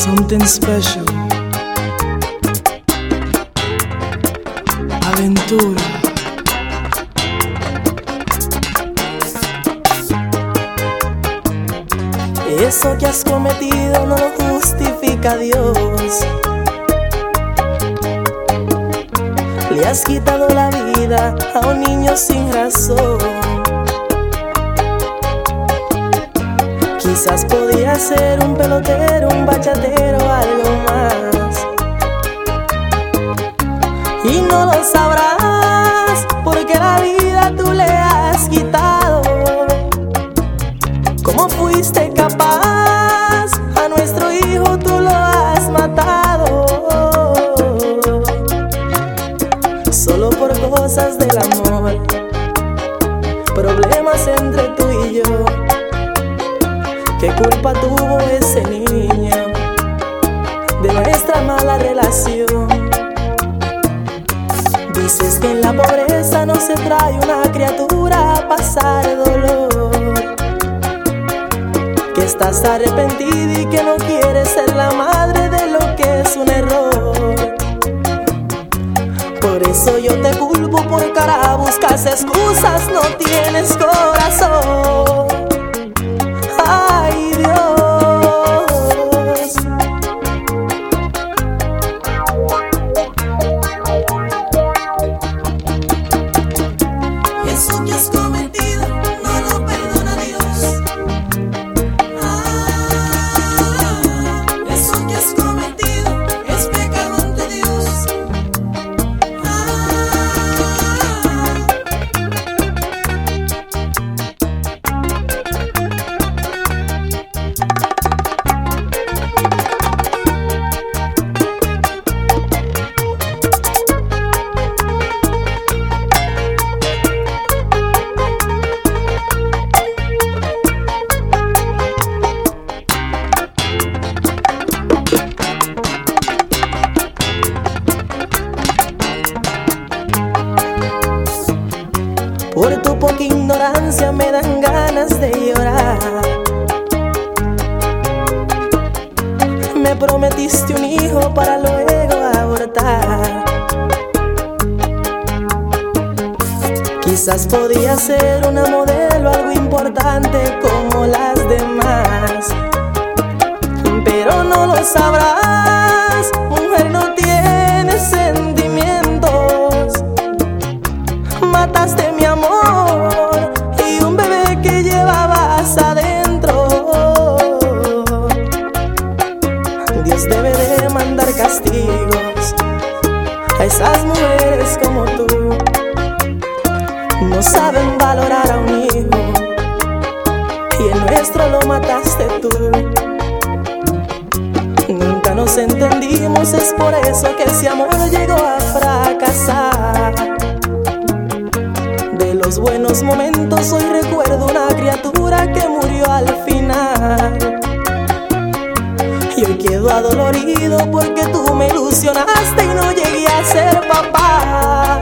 something special. Aventura. Eso que has cometido no lo justifica Dios. Le has quitado la vida a un niño sin razón. Quizás podía ser un pelotero, un bachatero, algo más. Y no lo sabrás porque la vida tú le has quitado. ¿Cómo fuiste capaz? A nuestro hijo tú lo has matado. Solo por cosas del amor. Problemas entre tú y yo. ¿Qué culpa tuvo ese niño de nuestra mala relación? Dices que en la pobreza no se trae una criatura a pasar dolor. Que estás arrepentida y que no quieres ser la madre de lo que es un error. Por eso yo te culpo por cara, buscas excusas, no tienes corazón. Por tu poca ignorancia me dan ganas de llorar. Me prometiste un hijo para luego abortar. Quizás podía ser una modelo, como tú. No saben valorar a un hijo y el nuestro lo mataste tú. Nunca nos entendimos, es por eso que ese amor llegó a fracasar. De los buenos momentos hoy recuerdo una criatura que murió al final. Y hoy quedo adolorido porque tú me ilusionaste y no llegué a ser papá.